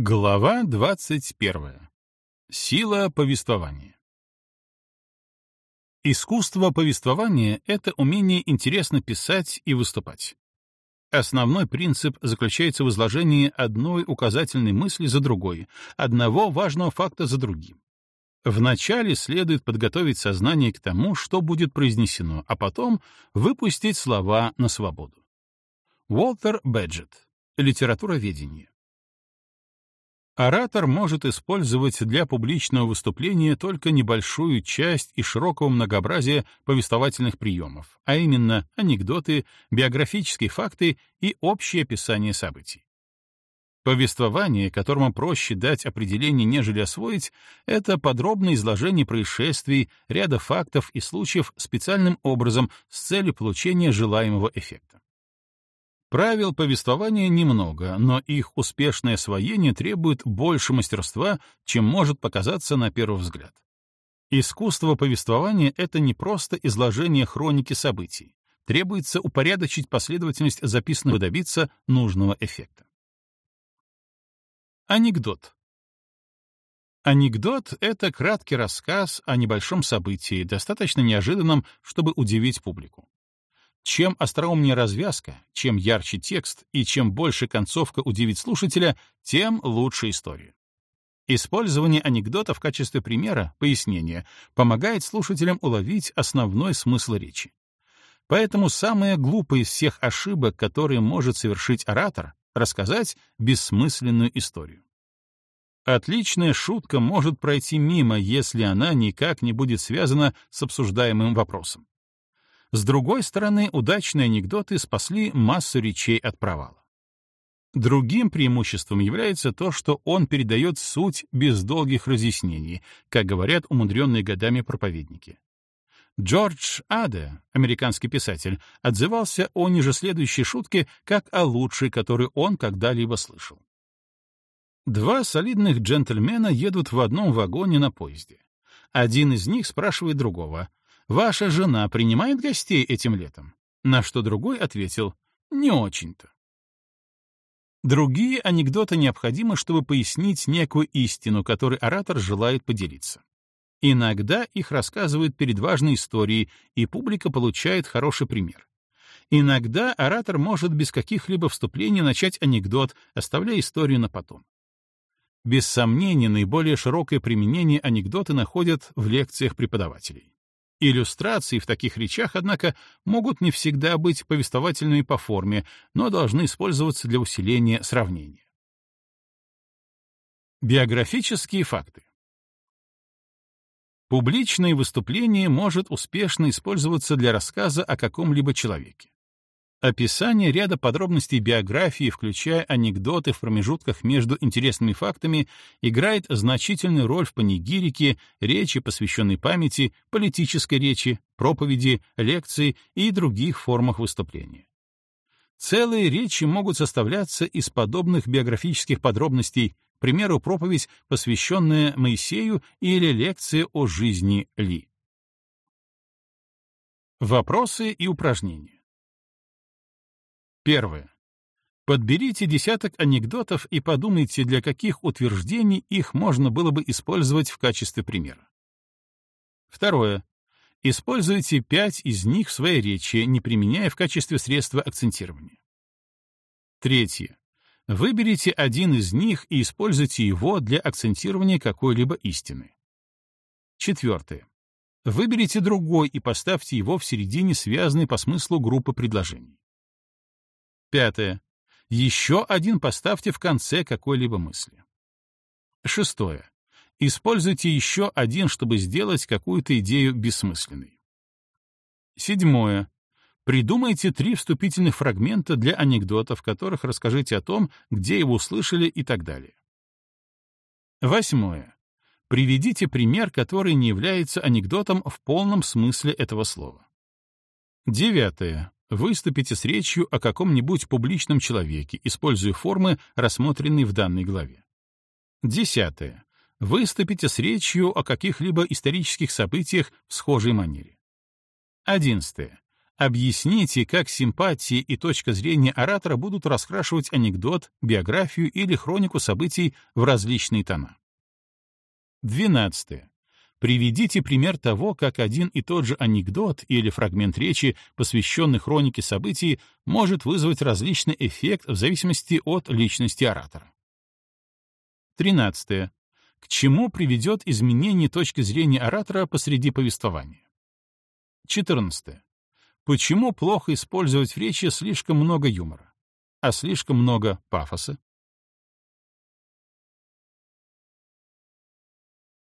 Глава 21. Сила повествования. Искусство повествования — это умение интересно писать и выступать. Основной принцип заключается в изложении одной указательной мысли за другой, одного важного факта за другим. Вначале следует подготовить сознание к тому, что будет произнесено, а потом выпустить слова на свободу. Уолтер Бэджетт. Литературоведение. Оратор может использовать для публичного выступления только небольшую часть из широкого многообразия повествовательных приемов, а именно анекдоты, биографические факты и общее описание событий. Повествование, которому проще дать определение, нежели освоить, это подробное изложение происшествий, ряда фактов и случаев специальным образом с целью получения желаемого эффекта. Правил повествования немного, но их успешное освоение требует больше мастерства, чем может показаться на первый взгляд. Искусство повествования — это не просто изложение хроники событий. Требуется упорядочить последовательность записанного и добиться нужного эффекта. Анекдот. Анекдот — это краткий рассказ о небольшом событии, достаточно неожиданном, чтобы удивить публику. Чем остроумнее развязка, чем ярче текст и чем больше концовка удивит слушателя, тем лучше история. Использование анекдота в качестве примера, пояснения, помогает слушателям уловить основной смысл речи. Поэтому самое глупое из всех ошибок, которые может совершить оратор, рассказать бессмысленную историю. Отличная шутка может пройти мимо, если она никак не будет связана с обсуждаемым вопросом. С другой стороны, удачные анекдоты спасли массу речей от провала. Другим преимуществом является то, что он передает суть без долгих разъяснений, как говорят умудренные годами проповедники. Джордж Аде, американский писатель, отзывался о ниже следующей шутке как о лучшей, которую он когда-либо слышал. Два солидных джентльмена едут в одном вагоне на поезде. Один из них спрашивает другого, Ваша жена принимает гостей этим летом? На что другой ответил, не очень-то. Другие анекдоты необходимы, чтобы пояснить некую истину, которой оратор желает поделиться. Иногда их рассказывают перед важной историей, и публика получает хороший пример. Иногда оратор может без каких-либо вступлений начать анекдот, оставляя историю на потом. Без сомнения, наиболее широкое применение анекдоты находят в лекциях преподавателей. Иллюстрации в таких речах, однако, могут не всегда быть повествовательными по форме, но должны использоваться для усиления сравнения. Биографические факты. Публичное выступление может успешно использоваться для рассказа о каком-либо человеке. Описание ряда подробностей биографии, включая анекдоты в промежутках между интересными фактами, играет значительную роль в панигирике, речи, посвященной памяти, политической речи, проповеди, лекции и других формах выступления. Целые речи могут составляться из подобных биографических подробностей, к примеру, проповедь, посвященная Моисею или лекция о жизни Ли. Вопросы и упражнения. Первое. Подберите десяток анекдотов и подумайте, для каких утверждений их можно было бы использовать в качестве примера. Второе. Используйте пять из них в своей речи, не применяя в качестве средства акцентирования. Третье. Выберите один из них и используйте его для акцентирования какой-либо истины. Четвертое. Выберите другой и поставьте его в середине связанной по смыслу группы предложений. Пятое. Еще один поставьте в конце какой-либо мысли. Шестое. Используйте еще один, чтобы сделать какую-то идею бессмысленной. Седьмое. Придумайте три вступительных фрагмента для анекдотов, в которых расскажите о том, где его услышали и так далее. Восьмое. Приведите пример, который не является анекдотом в полном смысле этого слова. Девятое. Выступите с речью о каком-нибудь публичном человеке, используя формы, рассмотренные в данной главе. Десятое. Выступите с речью о каких-либо исторических событиях в схожей манере. Одиннадцатое. Объясните, как симпатии и точка зрения оратора будут раскрашивать анекдот, биографию или хронику событий в различные тона. 12. Приведите пример того, как один и тот же анекдот или фрагмент речи, посвященный хронике событий, может вызвать различный эффект в зависимости от личности оратора. 13. К чему приведет изменение точки зрения оратора посреди повествования? 14. Почему плохо использовать в речи слишком много юмора, а слишком много пафоса?